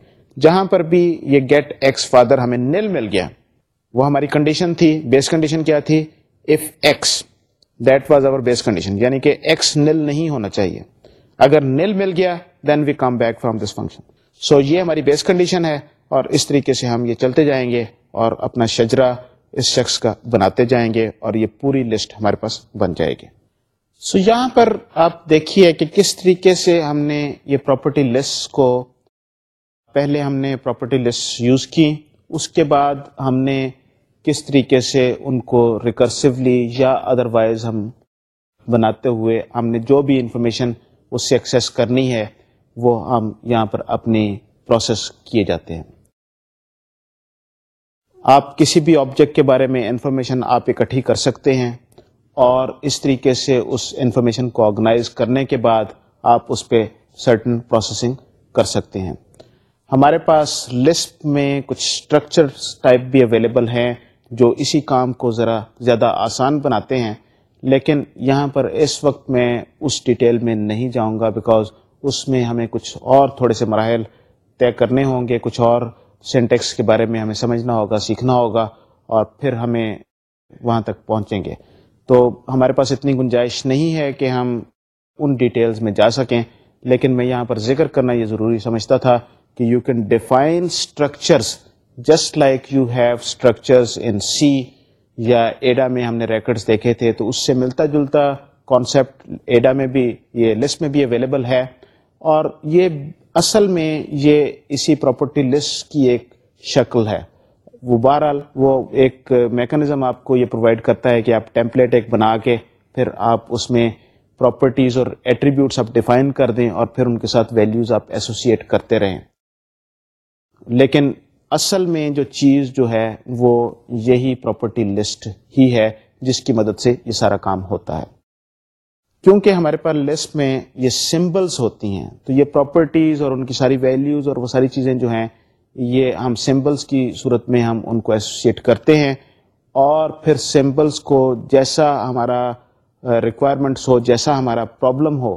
جہاں پر بھی یہ گیٹ ایکس فادر ہمیں مل گیا وہ ہماری کنڈیشن تھی بیس کنڈیشن کیا تھی if X that was our base condition یعنی کہ ایکس نیل نہیں ہونا چاہیے اگر نیل مل گیا then we come back from this function so یہ ہماری بیس کنڈیشن ہے اور اس طریقے سے ہم یہ چلتے جائیں گے اور اپنا شجرا اس شخص کا بناتے جائیں گے اور یہ پوری لسٹ ہمارے پاس بن جائے گی سو یہاں پر آپ دیکھیے کہ کس طریقے سے ہم نے یہ پراپرٹی لسٹ کو پہلے ہم نے پراپرٹی لسٹ یوز کی اس کے بعد ہم نے کس طریقے سے ان کو ریکرسولی یا ادروائز ہم بناتے ہوئے ہم نے جو بھی انفارمیشن اس سے ایکسیس کرنی ہے وہ ہم یہاں پر اپنی پروسیس کیے جاتے ہیں آپ کسی بھی آبجیکٹ کے بارے میں انفارمیشن آپ اکٹھی کر سکتے ہیں اور اس طریقے سے اس انفارمیشن کو آرگنائز کرنے کے بعد آپ اس پہ سرٹن پروسیسنگ کر سکتے ہیں ہمارے پاس لسپ میں کچھ اسٹرکچر ٹائپ بھی اویلیبل ہیں جو اسی کام کو ذرا زیادہ آسان بناتے ہیں لیکن یہاں پر اس وقت میں اس ڈیٹیل میں نہیں جاؤں گا بیکاز اس میں ہمیں کچھ اور تھوڑے سے مراحل طے کرنے ہوں گے کچھ اور سینٹیکس کے بارے میں ہمیں سمجھنا ہوگا سیکھنا ہوگا اور پھر ہمیں وہاں تک پہنچیں گے تو ہمارے پاس اتنی گنجائش نہیں ہے کہ ہم ان ڈیٹیلز میں جا سکیں لیکن میں یہاں پر ذکر کرنا یہ ضروری سمجھتا تھا کہ you can define structures just like you have structures in C یا ایڈا میں ہم نے ریکڈس دیکھے تھے تو اس سے ملتا جلتا کانسیپٹ ایڈا میں بھی یہ لسٹ میں بھی اویلیبل ہے اور یہ اصل میں یہ اسی پراپرٹی لسٹ کی ایک شکل ہے وہ بہرحال وہ ایک میکانزم آپ کو یہ پرووائڈ کرتا ہے کہ آپ ٹیمپلیٹ ایک بنا کے پھر آپ اس میں پراپرٹیز اور ایٹریبیوٹس آپ ڈیفائن کر دیں اور پھر ان کے ساتھ ویلیوز آپ ایسوسیٹ کرتے رہیں لیکن اصل میں جو چیز جو ہے وہ یہی پراپرٹی لسٹ ہی ہے جس کی مدد سے یہ سارا کام ہوتا ہے کیونکہ ہمارے پاس لسٹ میں یہ سمبلس ہوتی ہیں تو یہ پراپرٹیز اور ان کی ساری ویلیوز اور وہ ساری چیزیں جو ہیں یہ ہم سمبلس کی صورت میں ہم ان کو ایسوسیٹ کرتے ہیں اور پھر سمبلس کو جیسا ہمارا ریکوائرمنٹس ہو جیسا ہمارا پرابلم ہو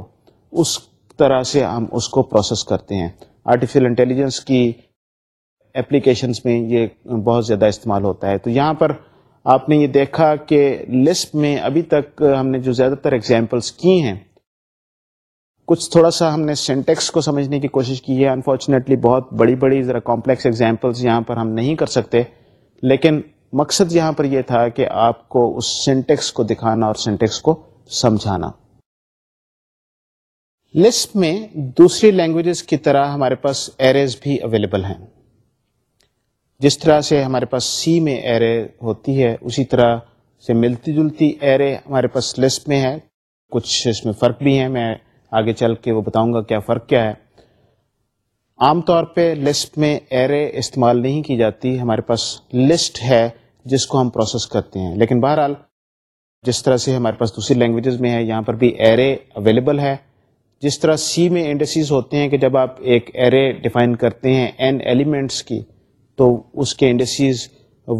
اس طرح سے ہم اس کو پروسیس کرتے ہیں آرٹیفیشل انٹیلیجنس کی اپلیکیشنس میں یہ بہت زیادہ استعمال ہوتا ہے تو یہاں پر آپ نے یہ دیکھا کہ لسپ میں ابھی تک ہم نے جو زیادہ تر ایگزامپلس کی ہیں کچھ تھوڑا سا ہم نے سینٹیکس کو سمجھنے کی کوشش کی ہے انفارچونیٹلی بہت بڑی بڑی ذرا کمپلیکس ایگزامپلس یہاں پر ہم نہیں کر سکتے لیکن مقصد یہاں پر یہ تھا کہ آپ کو اس سینٹیکس کو دکھانا اور سینٹیکس کو سمجھانا لسپ میں دوسری لینگویجز کی طرح ہمارے پاس ایرز بھی اویلیبل ہیں جس طرح سے ہمارے پاس سی میں ایرے ہوتی ہے اسی طرح سے ملتی جلتی ایرے ہمارے پاس لسٹ میں ہے کچھ اس میں فرق بھی ہیں میں آگے چل کے وہ بتاؤں گا کیا فرق کیا ہے عام طور پہ لسٹ میں ایرے استعمال نہیں کی جاتی ہمارے پاس لسٹ ہے جس کو ہم پروسیس کرتے ہیں لیکن بہرحال جس طرح سے ہمارے پاس دوسری لینگویجز میں ہے یہاں پر بھی ایرے اویلیبل ہے جس طرح سی میں انڈسیز ہوتے ہیں کہ جب آپ ایک ایرے ڈیفائن کرتے ہیں این ایلیمنٹس کی تو اس کے انڈیسیز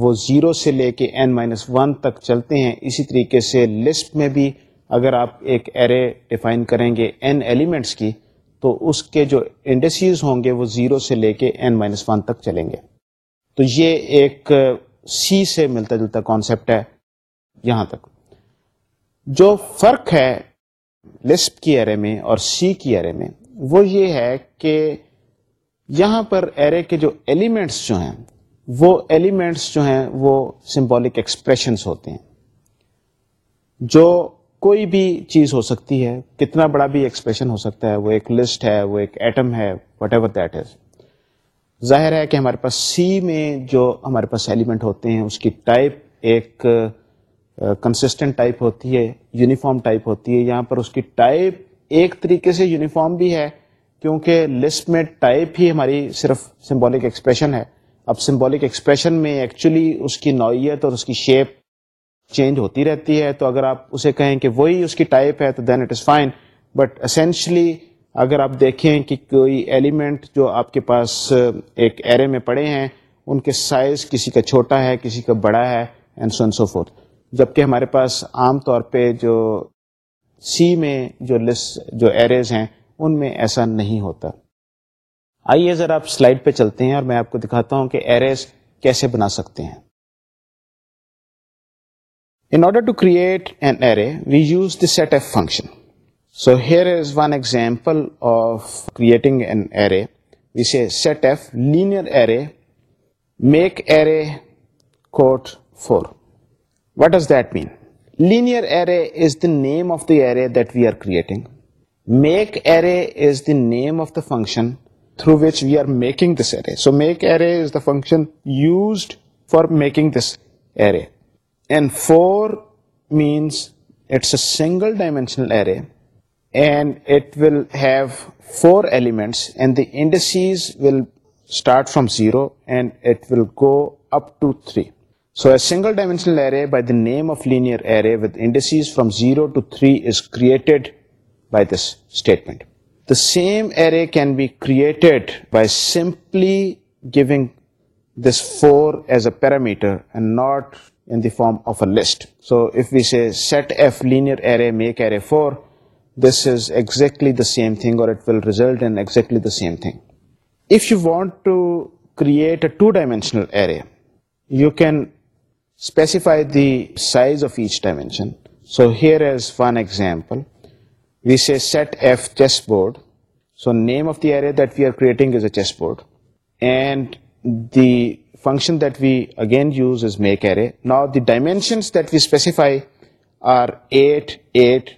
وہ زیرو سے لے کے این مائنس ون تک چلتے ہیں اسی طریقے سے لسپ میں بھی اگر آپ ایک ایرے ڈیفائن کریں گے این ایلیمنٹس کی تو اس کے جو انڈیسیز ہوں گے وہ زیرو سے لے کے این مائنس ون تک چلیں گے تو یہ ایک سی سے ملتا جلتا کانسیپٹ ہے یہاں تک جو فرق ہے لسپ کی ایرے میں اور سی کی ایرے میں وہ یہ ہے کہ یہاں پر ایرے کے جو ایلیمنٹس جو ہیں وہ ایلیمنٹس جو ہیں وہ سمبولک ایکسپریشنس ہوتے ہیں جو کوئی بھی چیز ہو سکتی ہے کتنا بڑا بھی ایکسپریشن ہو سکتا ہے وہ ایک لسٹ ہے وہ ایک ایٹم ہے واٹ ایور دیٹ از ظاہر ہے کہ ہمارے پاس سی میں جو ہمارے پاس ایلیمنٹ ہوتے ہیں اس کی ٹائپ ایک کنسسٹنٹ ٹائپ ہوتی ہے یونیفارم ٹائپ ہوتی ہے یہاں پر اس کی ٹائپ ایک طریقے سے یونیفارم بھی ہے کیونکہ لسٹ میں ٹائپ ہی ہماری صرف سمبولک ایکسپریشن ہے اب سمبولک ایکسپریشن میں ایکچولی اس کی نوعیت اور اس کی شیپ چینج ہوتی رہتی ہے تو اگر آپ اسے کہیں کہ وہی اس کی ٹائپ ہے تو then it is fine but essentially اگر آپ دیکھیں کہ کوئی ایلیمنٹ جو آپ کے پاس ایک ایرے میں پڑے ہیں ان کے سائز کسی کا چھوٹا ہے کسی کا بڑا ہے اینڈ اینڈ سو فورتھ جب ہمارے پاس عام طور پہ جو سی میں جو لسٹ جو ایریز ہیں ان میں ایسا نہیں ہوتا آئیے ذرا آپ سلائڈ پہ چلتے ہیں اور میں آپ کو دکھاتا ہوں کہ ایرز کیسے بنا سکتے ہیں in order to create an array we use the setf function so here is one example of creating an array we setf linear array make array quote four what does that mean linear array is the name of the array that we are creating Make array is the name of the function through which we are making this array. So make array is the function used for making this array. And for means it's a single dimensional array and it will have 4 elements and the indices will start from 0 and it will go up to 3. So a single dimensional array by the name of linear array with indices from 0 to 3 is created same array can be created by simply guess four as a not in form of a set لی four this exactly the same thing or two dimensional you can specify the size of each dimension so here is one example we say set f chessboard. So name of the array that we are creating is a chessboard, and the function that we again use is make array. Now the dimensions that we specify are 8, 8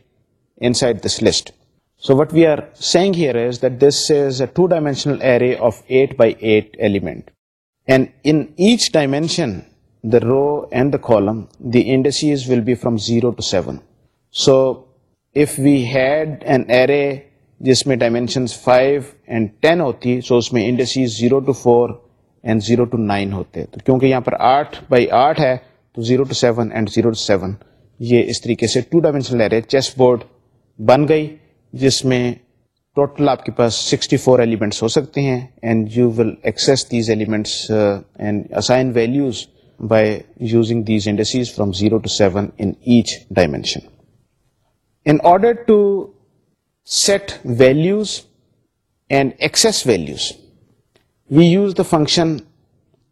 inside this list. So what we are saying here is that this is a two-dimensional array of 8 by 8 element, and in each dimension, the row and the column, the indices will be from 0 to 7. So if we had an array جس میں dimensions 5 and 10 ہوتی سو اس میں indices 0 to 4 and 0 to 9 ہوتے تو کیونکہ یہاں پر 8 بائی 8 ہے تو 0 ٹو 7 اینڈ 0 ٹو 7 یہ اس طریقے سے two dimensional array chess board بن گئی جس میں ٹوٹل آپ کے پاس 64 فور ایلیمنٹس ہو سکتے ہیں and you will access these elements and assign values by using these indices from 0 to 7 in each dimension in order to set values and access values, we use the function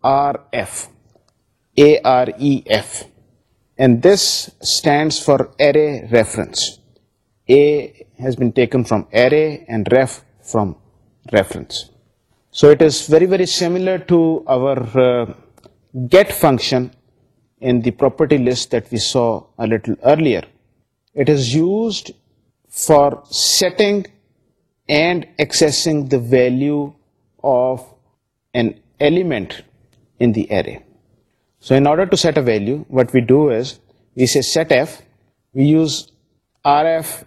RF, AREF, and this stands for array reference. A has been taken from array and ref from reference. So it is very, very similar to our uh, get function in the property list that we saw a little earlier. It is used for setting and accessing the value of an element in the array. So in order to set a value, what we do is we say setf, we use rf,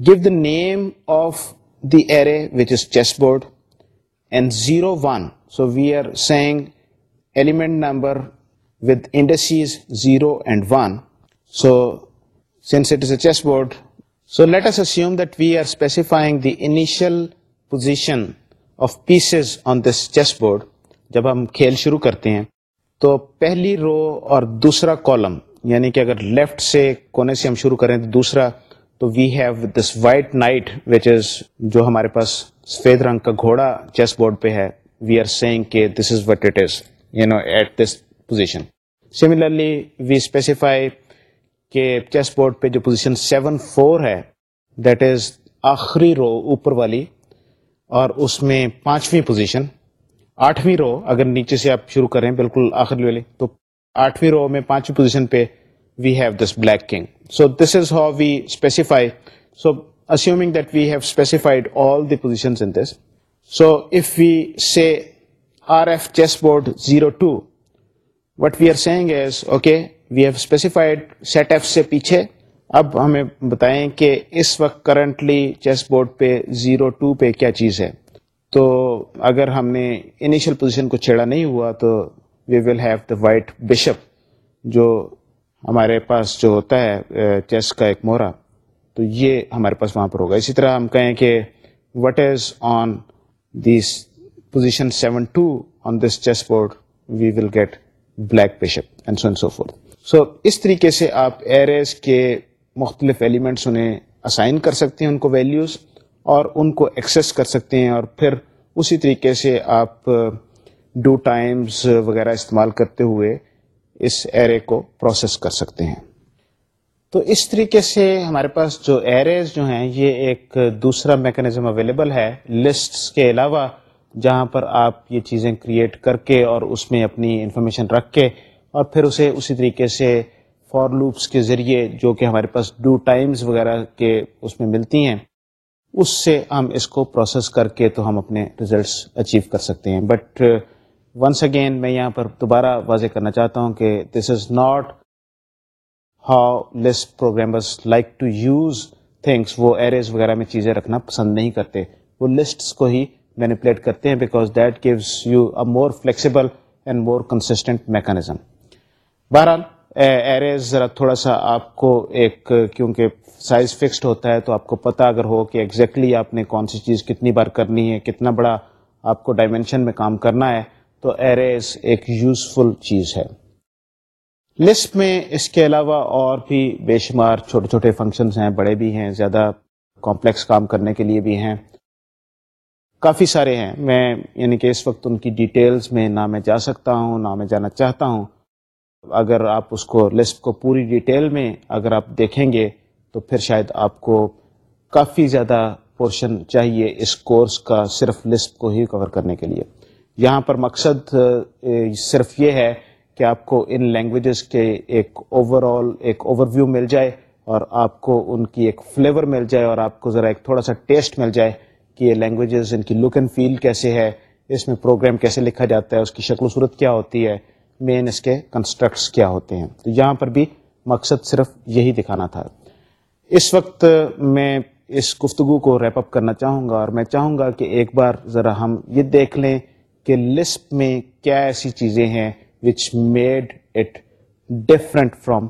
give the name of the array, which is chessboard, and 0, 1. So we are saying element number with indices 0 and 1. So since it is a chessboard. So let us assume that we are specifying the initial position of pieces on this chessboard. جب ہم کھیل شروع کرتے ہیں تو پہلی رو اور دوسرا کالم یعنی کہ اگر لیفٹ سے کونے سے ہم شروع کریں تو دوسرا تو we have this white knight which is جو ہمارے پاس سفید رنگ کا گھوڑا چیس بورڈ پہ ہے وی آر سینگ کہ this is what it is you know at this position similarly we specify کہ چیس بورڈ پہ جو پوزیشن سیون فور ہے دیٹ از آخری رو اوپر والی اور اس میں پانچویں پوزیشن آٹھویں رو اگر نیچے سے آپ شروع کریں بالکل آخری والی تو آٹھویں رو میں پانچویں پوزیشن پہ we have this black king so this is how we specify so in this so if we say R F chess board zero two what we are as okay we have specified set F سے پیچھے اب ہمیں بتائیں کہ اس وقت currently chess board پہ zero two پہ کیا چیز ہے تو اگر ہم نے انیشیل پوزیشن کو چھیڑا نہیں ہوا تو we will have the white bishop جو ہمارے پاس جو ہوتا ہے چیس کا ایک مورا تو یہ ہمارے پاس وہاں پر ہوگا اسی طرح ہم کہیں کہ what is on this position seven two on this chess board we will get black bishop and so and so forth so so, اس طریقے سے آپ ایرز کے مختلف ایلیمنٹس انہیں اسائن کر سکتے ہیں ان کو ویلیوز اور ان کو ایکسیس کر سکتے ہیں اور پھر اسی طریقے سے آپ ڈو ٹائمز وغیرہ استعمال کرتے ہوئے اس ایرے کو پروسیس کر سکتے ہیں تو اس طریقے سے ہمارے پاس جو ایرز جو ہیں یہ ایک دوسرا میکانزم اویلیبل ہے لسٹ کے علاوہ جہاں پر آپ یہ چیزیں کریٹ کر کے اور اس میں اپنی انفارمیشن رکھ کے اور پھر اسے اسی طریقے سے فور لوپس کے ذریعے جو کہ ہمارے پاس ڈو ٹائمز وغیرہ کے اس میں ملتی ہیں اس سے ہم اس کو پروسیس کر کے تو ہم اپنے ریزلٹس اچیو کر سکتے ہیں بٹ ونس اگین میں یہاں پر دوبارہ واضح کرنا چاہتا ہوں کہ this is not how less programmers like to use things وہ ایرز وغیرہ میں چیزیں رکھنا پسند نہیں کرتے وہ لسٹس کو ہی مینیپولیٹ کرتے ہیں because that gives you a more flexible and more consistent mechanism بہرحال ایریز ذرا تھوڑا سا آپ کو ایک کیونکہ سائز فکسڈ ہوتا ہے تو آپ کو پتہ اگر ہو کہ ایگزیکٹلی exactly آپ نے کون سی چیز کتنی بار کرنی ہے کتنا بڑا آپ کو ڈائمینشن میں کام کرنا ہے تو ایریز ایک یوزفل چیز ہے لسٹ میں اس کے علاوہ اور بھی بے شمار چھوٹے چھوٹے فنکشنز ہیں بڑے بھی ہیں زیادہ کمپلیکس کام کرنے کے لیے بھی ہیں کافی سارے ہیں میں یعنی کہ اس وقت ان کی ڈیٹیلز میں نہ میں جا سکتا ہوں نہ میں جانا چاہتا ہوں اگر آپ اس کو لسپ کو پوری ڈیٹیل میں اگر آپ دیکھیں گے تو پھر شاید آپ کو کافی زیادہ پورشن چاہیے اس کورس کا صرف لسپ کو ہی کور کرنے کے لیے یہاں پر مقصد صرف یہ ہے کہ آپ کو ان لینگویجز کے ایک اوور آل ایک اوور ویو مل جائے اور آپ کو ان کی ایک فلیور مل جائے اور آپ کو ذرا ایک تھوڑا سا ٹیسٹ مل جائے کہ یہ لینگویجز ان کی لک اینڈ فیل کیسے ہے اس میں پروگرام کیسے لکھا جاتا ہے اس کی شکل و صورت کیا ہوتی ہے مین اس کے کنسٹرکٹس کیا ہوتے ہیں تو یہاں پر بھی مقصد صرف یہی دکھانا تھا اس وقت میں اس گفتگو کو ریپ اپ کرنا چاہوں گا اور میں چاہوں گا کہ ایک بار ذرا ہم یہ دیکھ لیں کہ لسپ میں کیا ایسی چیزیں ہیں which made it different from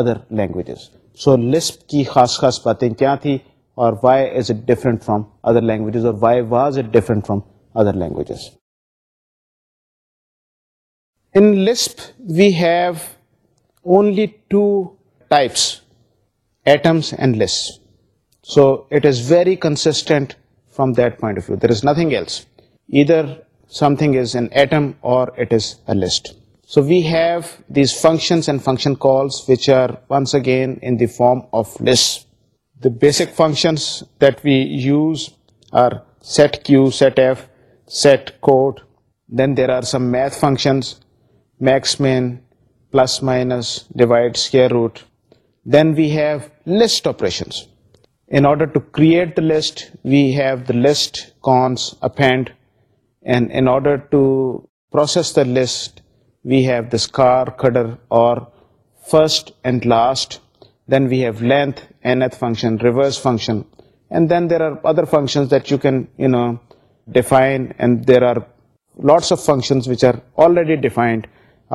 other languages so Lisp کی خاص خاص باتیں کیا تھی اور why is it different from other languages اور why was it different from other languages form of the basic functions that we use Q set F set code then there are math functions max min plus minus root then we have list we have the list the list we have cdr اور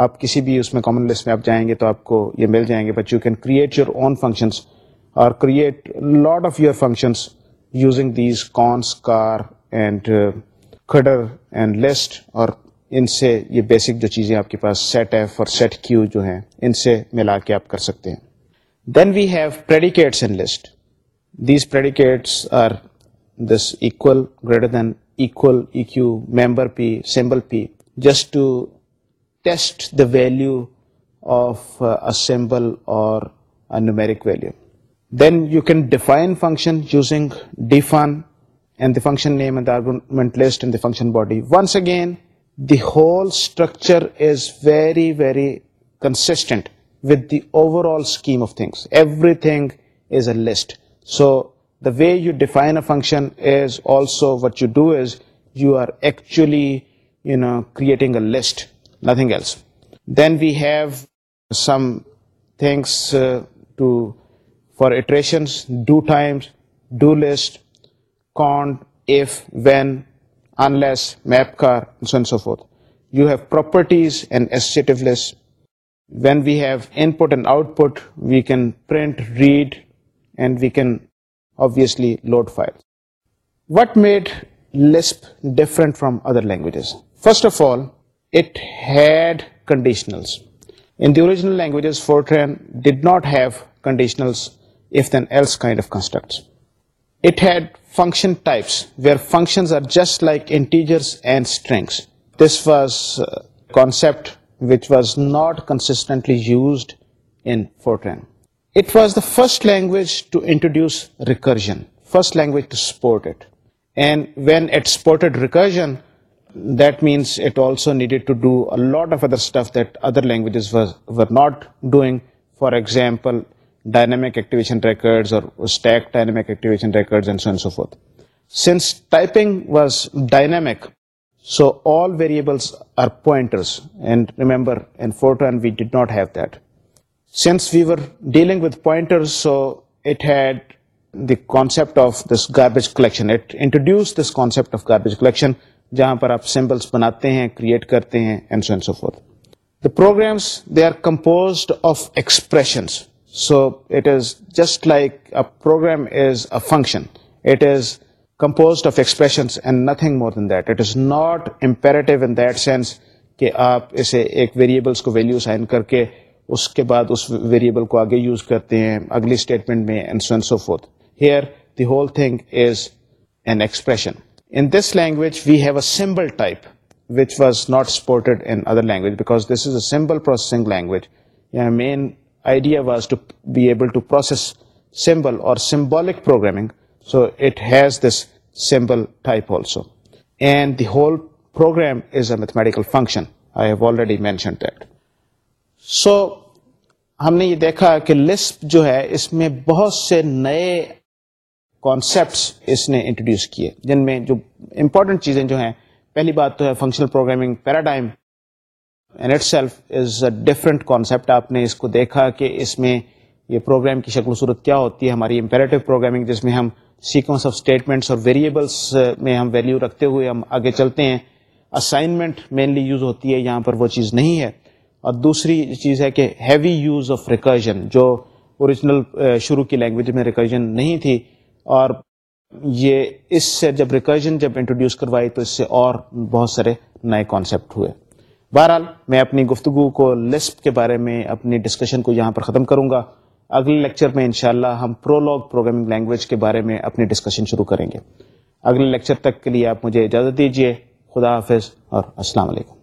آپ کسی بھی اس میں Common Lisp میں آپ جائیں گے تو آپ کو یہ مل جائیں گے but you can create your own functions اور create lot of your functions using these cons car and cdr and list اور ان سے یہ بیسک جو چیزیں آپ کے پاس سیٹ ایف اور سیٹ کیو جو ہیں ان سے ملا کے آپ کر سکتے ہیں then we have predicates and list these predicates are this equal greater than equal E Q member P symbol P just to test the value of uh, a symbol or a numeric value. Then you can define function using defun and the function name and the argument list and the function body. Once again, the whole structure is very, very consistent with the overall scheme of things. Everything is a list. So the way you define a function is also what you do is you are actually creating a list nothing else. Then we have some things uh, for iterations: do times, do list, cont, if, when, unless, mapcar, and so on and so forth. You have properties and associative lists. When we have input and output, we can print, read, and we can obviously load files. What made Lisp different from other languages? First of all, languages Fortran did not have conditional functions are just like انٹیس this was concept which was not constantly used in Fortran it was the first language to introduce recursion first language to support it and when it supported recursion that means it also needed to do a lot of other stuff that other languages were, were not doing. For example, dynamic activation records or stack dynamic activation records and so on and so forth. Since typing was dynamic, so all variables are pointers. And remember, in Fortran, we did not have that. Since we were dealing with pointers, so it had the concept of this garbage collection. It introduced this concept of garbage collection جہاں پر آپ symbols بناتے ہیں create کرتے ہیں and so and so forth the programs they are composed of expressions so it is just like a program is a function it is composed of expressions and nothing more than that it is not imperative in that sense کہ آپ اسے ایک variables کو value assign کر کے اس کے بعد اس variable کو آگے یوز کرتے ہیں اگلی اسٹیٹمنٹ میں and so and so forth here the whole thing is an expression symbol symbol اور symbolic program so it has this symbol type also and the whole program function I have already mention یہ دیکھا کہ Lisp جو ہے اس میں بہت سے نئے کانسیپٹس اس نے انٹروڈیوس کیے جن میں جو امپورٹنٹ چیزیں جو ہیں پہلی بات تو ہے functional programming paradigm and itself is a different concept آپ نے اس کو دیکھا کہ اس میں یہ پروگرام کی شکل و صورت کیا ہوتی ہے ہماری امپیریٹو پروگرامنگ جس میں ہم سیکوینس آف اسٹیٹمنٹس اور ویریبلس میں ہم ویلیو رکھتے ہوئے ہم آگے چلتے ہیں اسائنمنٹ مینلی یوز ہوتی ہے یہاں پر وہ چیز نہیں ہے اور دوسری چیز ہے کہ ہیوی یوز آف ریکرجن جو اوریجنل شروع کی لینگویج میں ریکرجن نہیں تھی اور یہ اس سے جب ریکرجن جب انٹروڈیوس کروائی تو اس سے اور بہت سارے نئے کانسیپٹ ہوئے بہرحال میں اپنی گفتگو کو لسپ کے بارے میں اپنی ڈسکشن کو یہاں پر ختم کروں گا اگلے لیکچر میں انشاءاللہ ہم پرولگ پروگرامنگ لینگویج کے بارے میں اپنی ڈسکشن شروع کریں گے اگلے لیکچر تک کے لیے آپ مجھے اجازت دیجیے خدا حافظ اور السلام علیکم